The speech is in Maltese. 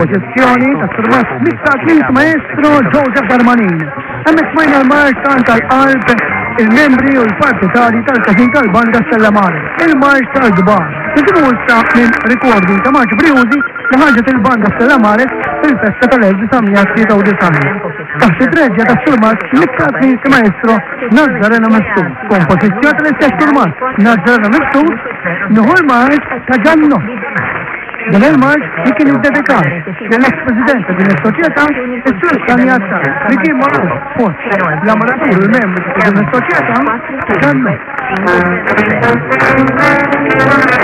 pożizzjoni ta' surmas mistaċin maestro Joseph Darmanin. Hemmhekk smajna l-marċ tal-qalb il-membri u l-partitari tal-kasin tal-banda Sellamani, il-marċ tal-gbar. Nisimu l-sta minn rekordi ta' Marċ Briuzi li ħarġet il-banda Sellamani il festa tal-1993. Taħt id-reġja ta' Surmas nikkat minn maestro Nazzarena Messu, kompożizzjoni tal-istess Surmas, Nazzarena Messu, Nuhur Marċ ta' Ġanno. The landmark, Chicken is the The next president of the Minnesota is Sir Kanyata. Ricky Morrow, fourth. La remember the Minnesota Town,